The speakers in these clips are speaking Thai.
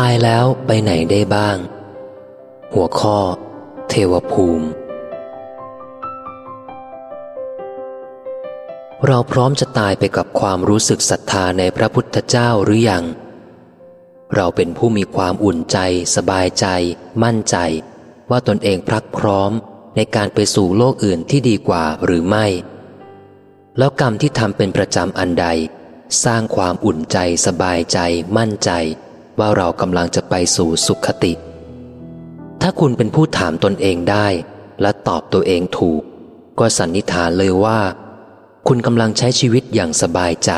ตายแล้วไปไหนได้บ้าง หัวข้อ เทวภูมิ เราพร้อมจะตายไปกับความรู้สึกศรัทธาในพระพุทธเจ้าหรือยัง เราเป็นผู้มีความอุ่นใจ สบายใจ มั่นใจ ว่าตนเองพรักพร้อมในการไปสู่โลกอื่นที่ดีกว่าหรือไม่ แล้วกรรมที่ทำเป็นประจำอันใด สร้างความอุ่นใจสบายใจ มั่นใจ ว่าเรากำลังจะไปสู่สุขติ ถ้าคุณเป็นผู้ถามตนเองได้ และตอบตัวเองถูก ก็สันนิษฐานเลยว่า คุณกำลังใช้ชีวิตอย่างสบายใจ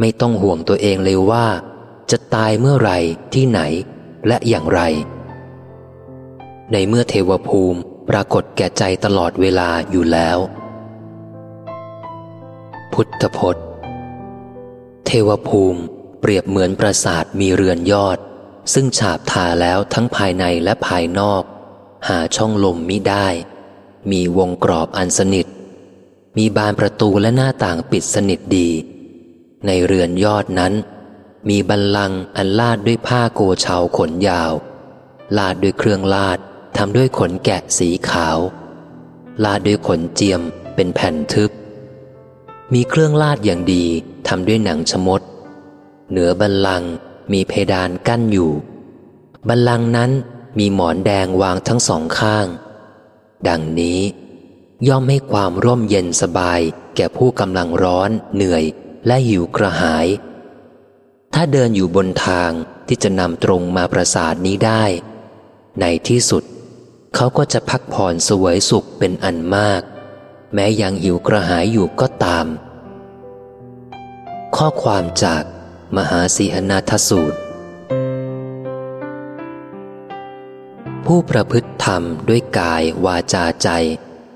ไม่ต้องห่วงตัวเองเลยว่า จะตายเมื่อไรที่ไหน และอย่างไร ในเมื่อเทวภูมิปรากฏแก่ใจตลอดเวลาอยู่แล้ว พุทธพจน์ เทวภูมิ เปรียบเหมือนปราสาทมีเรือนยอด ซึ่งฉาบทาแล้วทั้งภายในและภายนอก หาช่องลมมิได้ มีวงกรอบอันสนิท มีบานประตูและหน้าต่างปิดสนิทดี ในเรือนยอดนั้น มีบันลังอันลาดด้วยผ้าโกเชาขนยาว ลาดด้วยเครื่องลาดทำด้วยขนแกะสีขาว ลาดด้วยขนเจียมเป็นแผ่นทึบ มีเครื่องลาดอย่างดีทำด้วยหนังชมด เหนือบันลังมีเพดานกั้นอยู่ บันลังนั้นมีหมอนแดงวางทั้งสองข้าง ดังนี้ ย่อมให้ความร่มเย็นสบายแก่ผู้กำลังร้อน เหนื่อยและหิวกระหาย ถ้าเดินอยู่บนทางที่จะนำตรงมาประสาทนี้ได้ ในที่สุด เขาก็จะพักผ่อนสวยสุขเป็นอันมาก แม้ยังหิวกระหายอยู่ก็ตาม ข้อความจาก มหาสีหนาทสูตร ผู้ประพฤติธรรมด้วยกายวาจาใจ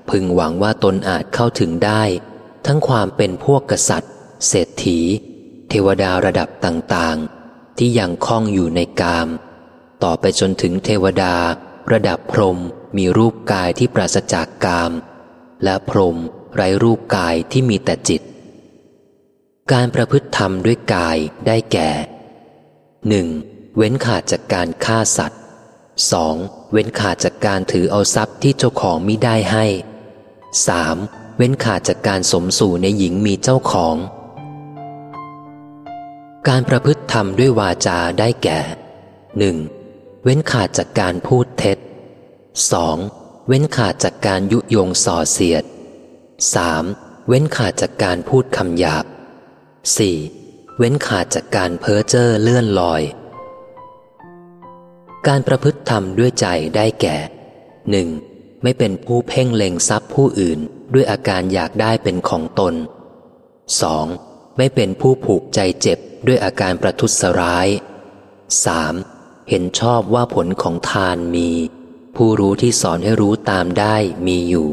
พึงหวังว่าตนอาจเข้าถึงได้ ทั้งความเป็นพวกกษัตริย์ เศรษฐี เทวดาระดับต่างๆ ที่ยังคล้องอยู่ในกาม ต่อไปจนถึงเทวดา ระดับพรหมมีรูปกายที่ปราศจากกาม และพรหมไร้รูปกายที่มีแต่จิต การประพฤติธรรมด้วยกายได้แก่หนึ่งเว้นขาดจากการฆ่าสัตว์สองเว้นขาดจากการถือเอาทรัพย์ที่เจ้าของมิได้ให้สามเว้นขาดจากการสมสู่ในหญิงมีเจ้าของ การประพฤติธรรมด้วยวาจาได้แก่หนึ่งเว้นขาดจากการพูดเท็จ 2. เว้นขาดจากการยุยงส่อเสียด 3. เว้นขาดจากการพูดคำหยาบ 4. เว้นขาดจากการเพ้อเจ้อเลื่อนลอย การประพฤติธรรมด้วยใจได้แก่ 1. ไม่เป็นผู้เพ่งเล็งทรัพย์ผู้อื่นด้วยอาการอยากได้เป็นของตน 2. ไม่เป็นผู้ผูกใจเจ็บด้วยอาการประทุษร้าย 3. เห็นชอบว่าผลของทานมี ผู้รู้ที่สอนให้รู้ตามได้มีอยู่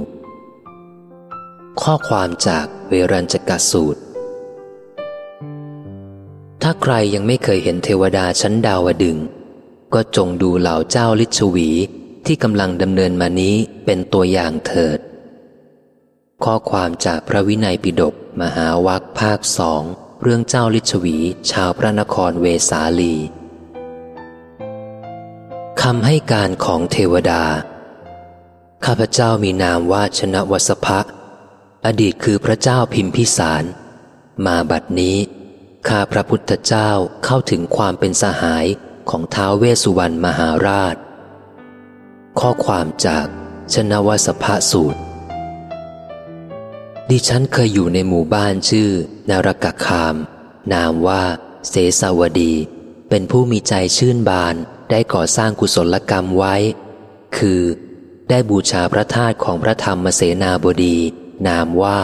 ข้อความจากเวรัญจกสูตร ถ้าใครยังไม่เคยเห็นเทวดาชั้นดาวดึง ก็จงดูเหล่าเจ้าลิชวีที่กำลังดำเนินมานี้เป็นตัวอย่างเถิด ข้อความจากพระวินัยปิฎกมหาวัคภาคสองเรื่องเจ้าลิชวีชาวพระนครเวสาลีคำให้การของเทวดา ข้าพเจ้ามีนามว่าชนะวสภะ อดีตคือพระเจ้าพิมพิสาร มาบัดนี้ ข้าพระพุทธเจ้าเข้าถึงความเป็นสหายของท้าวเวสุวรรณมหาราช ข้อความจากชนวสภสูตร ดิฉันเคยอยู่ในหมู่บ้านชื่อ นารกคาม นามว่า เสสาวดี เป็นผู้มีใจชื่นบานได้ก่อสร้างกุศลกรรมไว้ คือ ได้บูชาพระธาตุของพระธรรมเสนาบดี นามว่า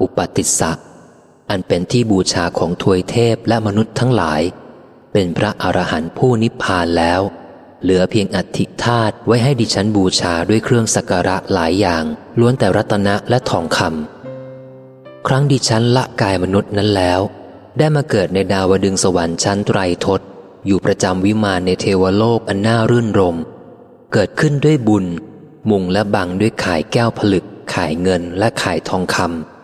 อุปติสสะ อันเป็นที่บูชาของทวยเทพและมนุษย์ทั้งหลาย เป็นพระอรหันต์ผู้นิพพานแล้ว เหลือเพียงอัฐิธาตุไว้ให้ดิฉันบูชาด้วยเครื่องสักการะหลายอย่าง ล้วนแต่รัตนะและทองคำครั้งดิฉันละกายมนุษย์นั้นแล้ว ได้มาเกิดในดาวดึงสวรรค์ชั้นไตรทศ อยู่ประจำวิมานในเทวโลกอันน่ารื่นรม เกิดขึ้นด้วยบุญ มุงและบังด้วยขายแก้วผลึก ขายเงินและขายทองคำ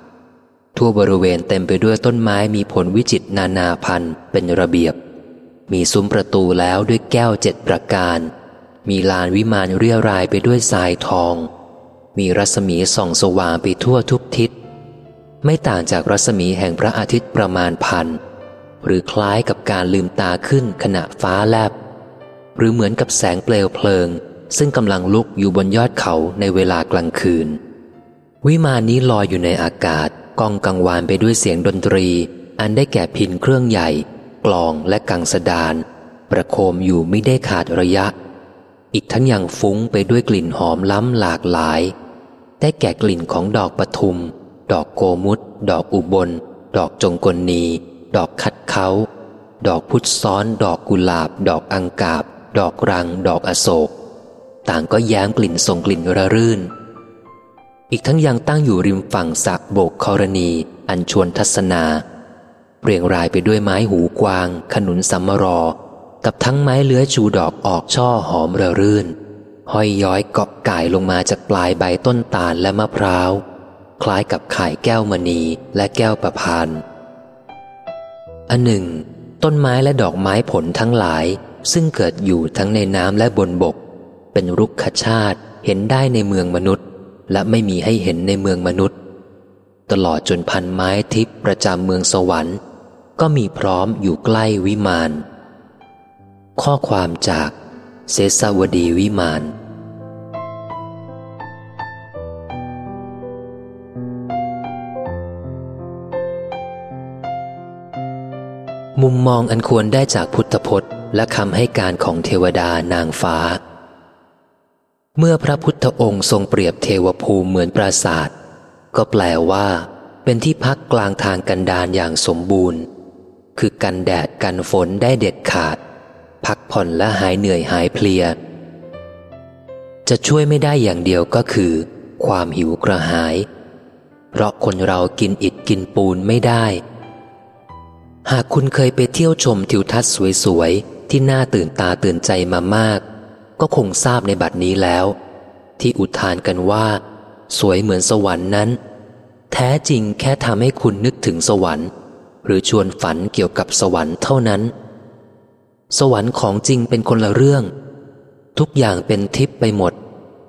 ทั่วบริเวณเต็มไปด้วยต้นไม้มีผลวิจิตนานาพันธุ์เป็นระเบียบ มีซุ้มประตูแล้วด้วยแก้วเจ็ดประการ มีลานวิมานเรียรายไปด้วยทรายทอง มีรัศมีส่องสว่างไปทั่วทุกทิศ ไม่ต่างจากรัศมีแห่งพระอาทิตย์ประมาณพัน หรือคล้ายกับการลืมตาขึ้นขณะฟ้าแลบ หรือเหมือนกับแสงเปลวเพลิง ซึ่งกำลังลุกอยู่บนยอดเขาในเวลากลางคืน วิมานนี้ลอยอยู่ในอากาศ ก้องกังวานไปด้วยเสียงดนตรี อันได้แก่พินเครื่องใหญ่ กลองและกังสดาน ประโคมอยู่ไม่ได้ขาดระยะ อีกทั้งยังฟุ้งไปด้วยกลิ่นหอมล้ำหลากหลาย ได้แก่กลิ่นของดอกปทุม ดอกโกมุตดอกอุบล ดอกจงกลนี ดอกคัดเขา ดอกพุทธซ้อน ดอกกุหลาบ ดอกอังกาบ ดอกรัง ดอกอโศก ต่างก็แย้มกลิ่นส่งกลิ่นระรื่น อีกทั้งยังตั้งอยู่ริมฝั่งสระโบกครณี อันชวนทัศนา เรียงรายไปด้วยไม้หูกวาง ขนุนสัมมรอ กับทั้งไม้เลื้อยชูดอกออกช่อหอมระรื่น ห้อยย้อยเกาะก่ายลงมาจากปลายใบต้นตาลและมะพร้าว คล้ายกับข่ายแก้วมณีและแก้วประพานอันหนึ่ง ต้นไม้และดอกไม้ผลทั้งหลาย ซึ่งเกิดอยู่ทั้งในน้ำและบนบก เป็นรุกขชาติเห็นได้ในเมืองมนุษย์ และไม่มีให้เห็นในเมืองมนุษย์ ตลอดจนพันไม้ทิพย์ประจำเมืองสวรรค์ ก็มีพร้อมอยู่ใกล้วิมาน ข้อความจากเซสาวดีวิมานมุมมองอันควรได้จากพุทธพจน์และคำให้การของเทวดานางฟ้า เมื่อพระพุทธองค์ทรงเปรียบเทวภูมิเหมือนปราศาสาทก็แปลว่า เป็นที่พักกลางทางกันดารอย่างสมบูรณ์ คือกันแดดกันฝนได้เด็ดขาด พักผ่อนและหายเหนื่อยหายเพลีย จะช่วยไม่ได้อย่างเดียวก็คือ ความหิวกระหาย เพราะคนเรากินอิดกินปูนไม่ได้ หากคุณเคยไปเที่ยวชมทิวทัศน์สวยๆที่น่าตื่นตาตื่นใจมามาก ก็คงทราบในบัดนี้แล้ว ที่อุทานกันว่า สวยเหมือนสวรรค์นั้น แท้จริงแค่ทำให้คุณนึกถึงสวรรค์ หรือชวนฝันเกี่ยวกับสวรรค์เท่านั้น สวรรค์ของจริงเป็นคนละเรื่อง ทุกอย่างเป็นทิพย์ไปหมด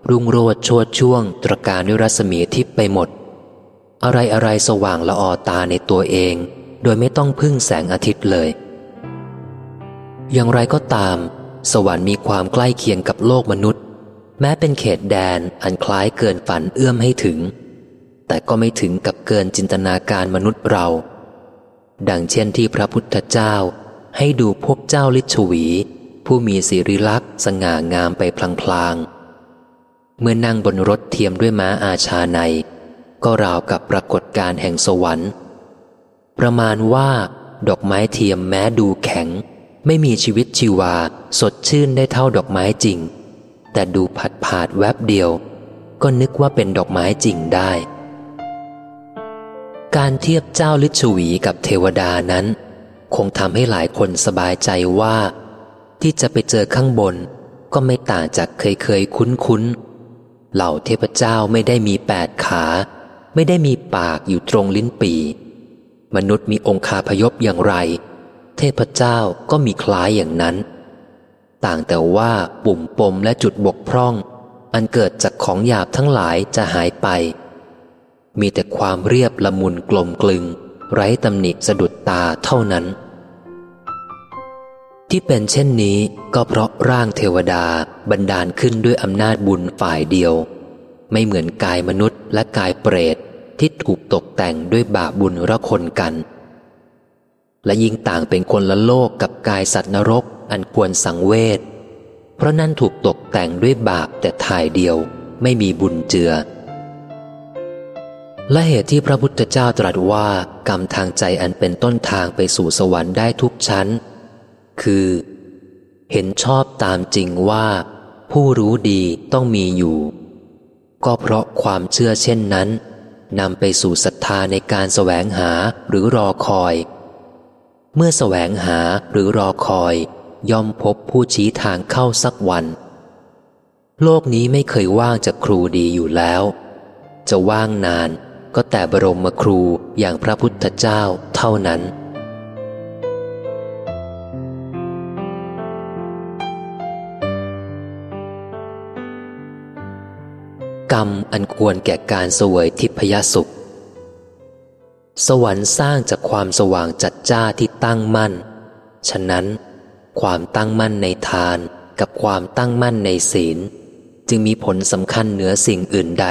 รุ่งโรดโชดช่วง ตรการด้วยรัศมีทิพย์ไปหมด อะไรอะไรสว่างละออตาในตัวเอง โดยไม่ต้องพึ่งแสงอาทิตย์เลย อย่างไรก็ตาม สวรรค์มีความใกล้เคียงกับโลกมนุษย์ แม้เป็นเขตแดนอันคล้ายเกินฝันเอื้อมให้ถึง แต่ก็ไม่ถึงกับเกินจินตนาการมนุษย์เรา ดังเช่นที่พระพุทธเจ้า ให้ดูพวกเจ้าลิชวี ผู้มีสิริลักษณ์สง่างามไปพลางๆ เมื่อนั่งบนรถเทียมด้วยม้าอาชาใน ก็ราวกับปรากฏการแห่งสวรรค์ ประมาณว่า ดอกไม้เทียมแม้ดูแข็ง ไม่มีชีวิตชีวาสดชื่นได้เท่าดอกไม้จริง แต่ดูผัดผาดแวบเดียว ก็นึกว่าเป็นดอกไม้จริงได้ การเทียบเจ้าลิชวีกับเทวดานั้น คงทำให้หลายคนสบายใจว่า ที่จะไปเจอข้างบน ก็ไม่ต่างจากเคยเคยคุ้นคุ้นเหล่าเทพเจ้าไม่ได้มีแปดขา ไม่ได้มีปากอยู่ตรงลิ้นปี มนุษย์มีองคาพยพอย่างไร เทพเจ้าก็มีคล้ายอย่างนั้น ต่างแต่ว่าปุ่มปมและจุดบกพร่อง อันเกิดจากของหยาบทั้งหลายจะหายไป มีแต่ความเรียบละมุนกลมกลึง ไร้ตำหนิสะดุดตาเท่านั้น ที่เป็นเช่นนี้ก็เพราะร่างเทวดาบันดาลขึ้นด้วยอำนาจบุญฝ่ายเดียว ไม่เหมือนกายมนุษย์และกายเปรตที่ถูกตกแต่งด้วยบาปบุญระคนกัน และยิ่งต่างเป็นคนละโลกกับกายสัตว์นรกอันควรสังเวช เพราะนั่นถูกตกแต่งด้วยบาปแต่ทายเดียวไม่มีบุญเจือ และเหตุที่พระพุทธเจ้าตรัสว่ากรรมทางใจอันเป็นต้นทางไปสู่สวรรค์ได้ทุกชั้น คือ เห็นชอบตามจริงว่า ผู้รู้ดีต้องมีอยู่ ก็เพราะความเชื่อเช่นนั้นนำไปสู่ศรัทธาในการแสวงหาหรือรอคอย เมื่อสแสวงหาหรือรอคอย ย่อมพบผู้ชี้ทางเข้าสักวัน โลกนี้ไม่เคยว่างจากครูดีอยู่แล้ว จะว่างนานก็แต่บรมครูอย่างพระพุทธเจ้าเท่านั้น กรรมอันควรแก่การสวยทิพยสุข สวรรค์สร้างจากความสว่างจัดจ้าที่ตั้งมั่น ฉะนั้น ความตั้งมั่นในทานกับความตั้งมั่นในศีล จึงมีผลสำคัญเหนือสิ่งอื่นใด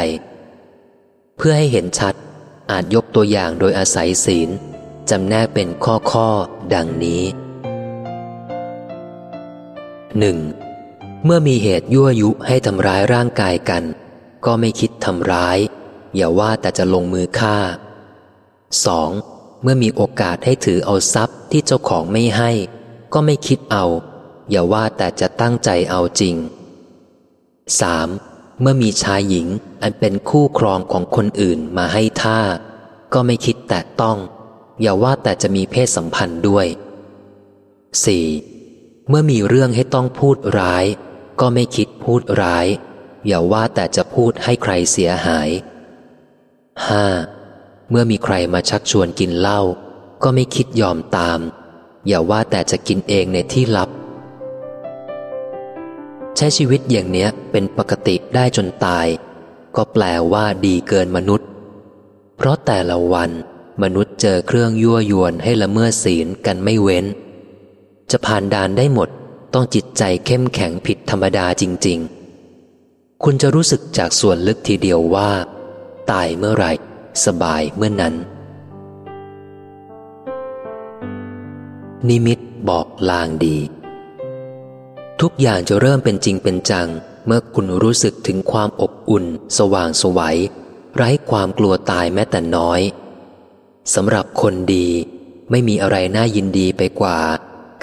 เพื่อให้เห็นชัดอาจยกตัวอย่างโดยอาศัยศีลจำแนกเป็นข้อข้อดังนี้หนึ่งเมื่อมีเหตุยั่วยุให้ทำร้ายร่างกายกัน ก็ไม่คิดทำร้าย อย่าว่าแต่จะลงมือฆ่า 2. เมื่อมีโอกาสให้ถือเอาทรัพย์ที่เจ้าของไม่ให้ ก็ไม่คิดเอา อย่าว่าแต่จะตั้งใจเอาจริง 3. เมื่อมีชายหญิงอันเป็นคู่ครองของคนอื่นมาให้ท่า ก็ไม่คิดแตะต้อง อย่าว่าแต่จะมีเพศสัมพันธ์ด้วย 4. เมื่อมีเรื่องให้ต้องพูดร้าย ก็ไม่คิดพูดร้าย อย่าว่าแต่จะพูดให้ใครเสียหาย 5. เมื่อมีใครมาชักชวนกินเหล้าก็ไม่คิดยอมตาม อย่าว่าแต่จะกินเองในที่ลับ ใช้ชีวิตอย่างเนี้ยเป็นปกติได้จนตาย ก็แปลว่าดีเกินมนุษย์ เพราะแต่ละวันมนุษย์เจอเครื่องยั่วยวนให้ละเมิดศีลกันไม่เว้น จะผ่านด่านได้หมดต้องจิตใจเข้มแข็งผิดธรรมดาจริง ๆ คุณจะรู้สึกจากส่วนลึกทีเดียวว่า ตายเมื่อไหร่ สบายเมื่อนนั้น นิมิตบอกลางดี ทุกอย่างจะเริ่มเป็นจริงเป็นจัง เมื่อคุณรู้สึกถึงความอบอุ่น สว่างสวัยไร้ความกลัวตายแม้แต่น้อยสำหรับคนดีไม่มีอะไรน่ายินดีไปกว่า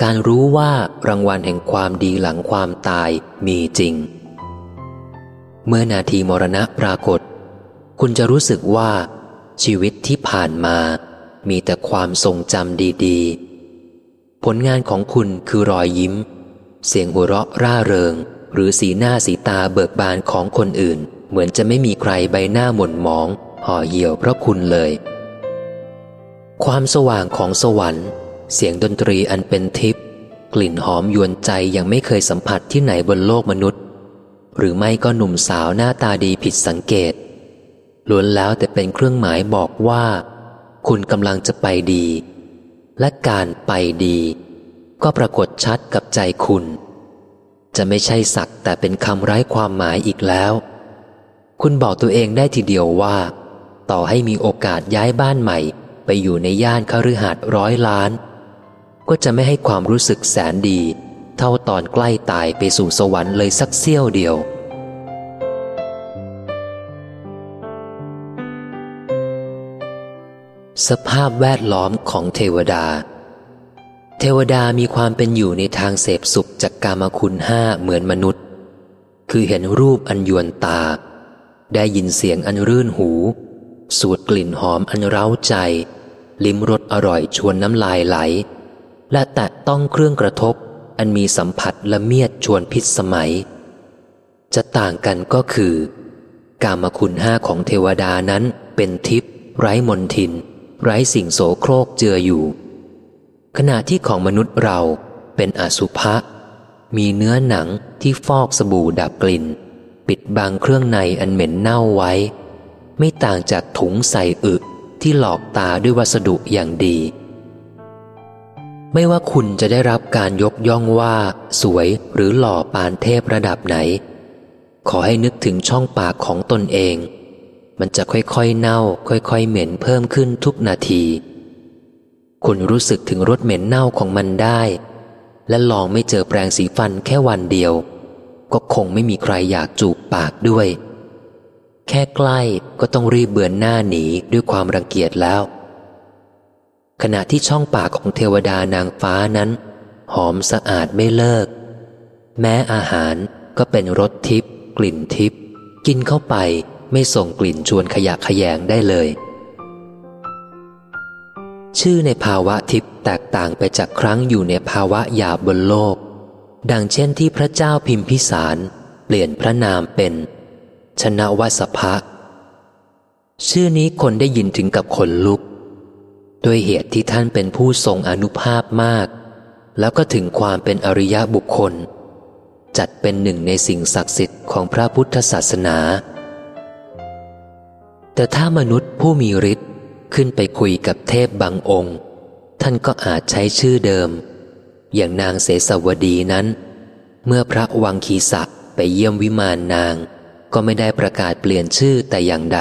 การรู้ว่ารางวัลแห่งความดีหลังความตายมีจริง เมื่อนาทีมรณะปรากฏ คุณจะรู้สึกว่า ชีวิตที่ผ่านมา มีแต่ความทรงจำดีๆ ผลงานของคุณคือรอยยิ้ม เสียงหัวเราะร่าเริง หรือสีหน้าสีตาเบิกบานของคนอื่น เหมือนจะไม่มีใครใบหน้าหม่นหมองห่อเหี่ยวเพราะคุณเลย ความสว่างของสวรรค์ เสียงดนตรีอันเป็นทิพย์กลิ่นหอมยวนใจยังไม่เคยสัมผัสที่ไหนบนโลกมนุษย์ หรือไม่ก็หนุ่มสาวหน้าตาดีผิดสังเกต ล้วนแล้วแต่เป็นเครื่องหมายบอกว่า คุณกำลังจะไปดี และการไปดี ก็ปรากฏชัดกับใจคุณ จะไม่ใช่สักแต่เป็นคำไร้ความหมายอีกแล้ว คุณบอกตัวเองได้ทีเดียวว่า ต่อให้มีโอกาสย้ายบ้านใหม่ ไปอยู่ในย่านคฤหาสน์ร้อยล้าน ก็จะไม่ให้ความรู้สึกแสนดี เท่าตอนใกล้ตายไปสู่สวรรค์เลยสักเสี้ยวเดียว สภาพแวดล้อมของเทวดา เทวดามีความเป็นอยู่ในทางเสพสุขจากกามคุณห้าเหมือนมนุษย์ คือเห็นรูปอันยวนตา ได้ยินเสียงอันรื่นหู สูดกลิ่นหอมอันเร้าใจ ลิ้มรสอร่อยชวนน้ำลายไหล และแตะต้องเครื่องกระทบ อันมีสัมผัสละเมียดชวนพิษสมัย จะต่างกันก็คือ กามคุณห้าของเทวดานั้นเป็นทิพย์ไร้มนทิน ไร้สิ่งโสโครกเจืออยู่ ขณะที่ของมนุษย์เราเป็นอสุภะมีเนื้อหนังที่ฟอกสบู่ดับกลิ่น ปิดบังเครื่องในอันเหม็นเน่าไว้ ไม่ต่างจากถุงใส่อึที่หลอกตาด้วยวัสดุอย่างดี ไม่ว่าคุณจะได้รับการยกย่องว่า สวยหรือหล่อปานเทพระดับไหน ขอให้นึกถึงช่องปากของตนเอง มันจะค่อยๆเน่า ค่อยๆเหม็นเพิ่มขึ้นทุกนาที คุณรู้สึกถึงรสเหม็นเน่าของมันได้ และลองไม่เจอแปรงสีฟันแค่วันเดียว ก็คงไม่มีใครอยากจูบปากด้วย แค่ใกล้ก็ต้องรีบเบือนหน้าหนีด้วยความรังเกียจแล้ว ขณะที่ช่องปากของเทวดานางฟ้านั้น หอมสะอาดไม่เลิก แม้อาหารก็เป็นรสทิพย์กลิ่นทิพย์กินเข้าไป ไม่ส่งกลิ่นชวนขยะขยงได้เลย ชื่อในภาวะทิพย์แตกต่างไปจากครั้งอยู่ในภาวะหยาบบนโลก ดังเช่นที่พระเจ้าพิมพิสาร เปลี่ยนพระนามเป็น ชนะวสภะชื่อนี้คนได้ยินถึงกับขนลุก ด้วยเหตุที่ท่านเป็นผู้ทรงอนุภาพมาก แล้วก็ถึงความเป็นอริยบุคคล จัดเป็นหนึ่งในสิ่งศักดิ์สิทธิ์ของพระพุทธศาสนา แต่ถ้ามนุษย์ผู้มีฤทธิ์ขึ้นไปคุยกับเทพบางองค์ ท่านก็อาจใช้ชื่อเดิม อย่างนางเสสวดีนั้น เมื่อพระวังคีสะไปเยี่ยมวิมานนาง ก็ไม่ได้ประกาศเปลี่ยนชื่อแต่อย่างใด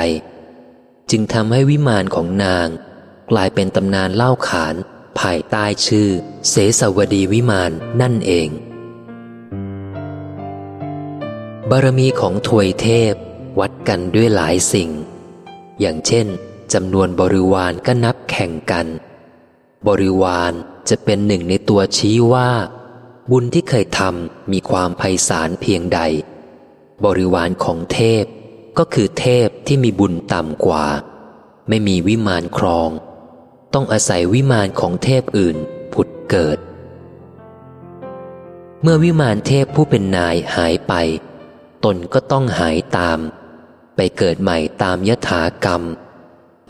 จึงทำให้วิมานของนาง กลายเป็นตำนานเล่าขาน ภายใต้ชื่อ เสสวดีวิมานนั่นเอง บารมีของทวยเทพวัดกันด้วยหลายสิ่ง อย่างเช่นจำนวนบริวารก็นับแข่งกัน บริวารจะเป็นหนึ่งในตัวชี้ว่า บุญที่เคยทำมีความไพศาลเพียงใด บริวารของเทพก็คือเทพที่มีบุญต่ำกว่า ไม่มีวิมานครอง ต้องอาศัยวิมานของเทพอื่นผุดเกิด เมื่อวิมานเทพผู้เป็นนายหายไป ตนก็ต้องหายตาม ไปเกิดใหม่ตามยถากรรม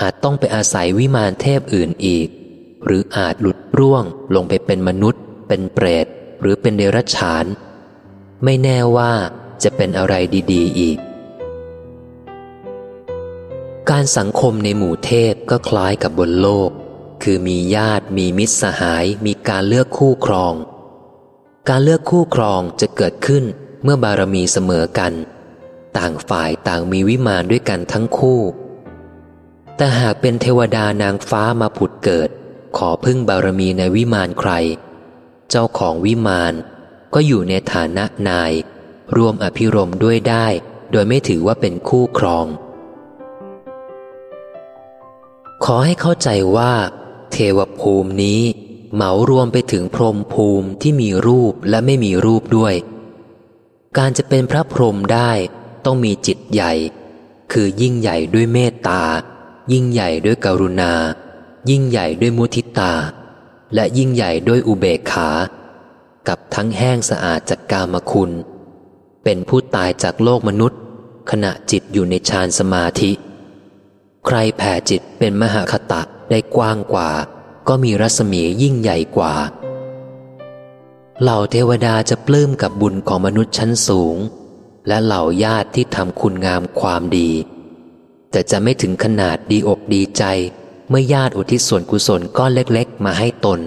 อาจต้องไปอาศัยวิมานเทพอื่นอีก หรืออาจหลุดร่วงลงไปเป็นมนุษย์ เป็นเปรต หรือเป็นเดรัจฉาน ไม่แน่ว่าจะเป็นอะไรดี ๆ อีก การสังคมในหมู่เทพก็คล้ายกับบนโลก คือมีญาติมีมิตรสหาย มีการเลือกคู่ครอง การเลือกคู่ครองจะเกิดขึ้นเมื่อบารมีเสมอกัน ต่างฝ่ายต่างมีวิมานด้วยกันทั้งคู่ แต่หากเป็นเทวดานางฟ้ามาผุดเกิด ขอพึ่งบารมีในวิมานใคร เจ้าของวิมานก็อยู่ในฐานะนาย ร่วมอภิรมด้วยได้ โดยไม่ถือว่าเป็นคู่ครอง ขอให้เข้าใจว่า เทวภูมินี้เหมารวมไปถึงพรหมภูมิที่มีรูปและไม่มีรูปด้วย การจะเป็นพระพรหมได้ ต้องมีจิตใหญ่ คือยิ่งใหญ่ด้วยเมตตา ยิ่งใหญ่ด้วยกรุณา ยิ่งใหญ่ด้วยมุทิตา และยิ่งใหญ่ด้วยอุเบกขา กับทั้งแห้งสะอาดจากกามคุณ เป็นผู้ตายจากโลกมนุษย์ ขณะจิตอยู่ในฌานสมาธิ ใครแผ่จิตเป็นมหาคตะได้กว้างกว่า ก็มีรัศมียิ่งใหญ่กว่าเหล่าเทวดาจะปลื้มกับบุญของมนุษย์ชั้นสูง และเหล่าญาติที่ทำคุณงามความดี แต่จะไม่ถึงขนาดดีอกดีใจ เมื่อญาติอุทิศส่วนกุศลก้อนเล็กๆ มาให้ตน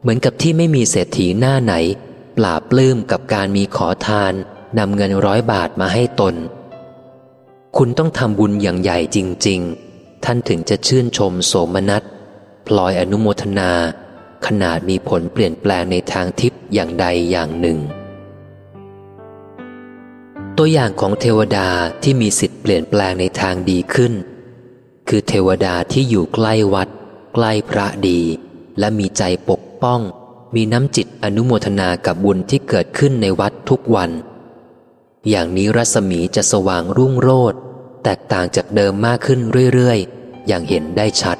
เหมือนกับที่ไม่มีเศรษฐีหน้าไหนปราบปลื้มกับการมีขอทานนำเงินร้อยบาทมาให้ตน คุณต้องทำบุญอย่างใหญ่จริง ๆ ท่านถึงจะชื่นชมโสมนัสพลอยอนุโมทนา ขนาดมีผลเปลี่ยนแปลงในทางทิพย์อย่างใดอย่างหนึ่ง ตัวอย่างของเทวดาที่มีสิทธิ์เปลี่ยนแปลงในทางดีขึ้น คือเทวดาที่อยู่ใกล้วัด ใกล้พระดี และมีใจปกป้อง มีน้ำจิตอนุโมทนากับบุญที่เกิดขึ้นในวัดทุกวัน อย่างนี้รัศมีจะสว่างรุ่งโรจน์แตกต่างจากเดิมมากขึ้นเรื่อยๆ อย่างเห็นได้ชัด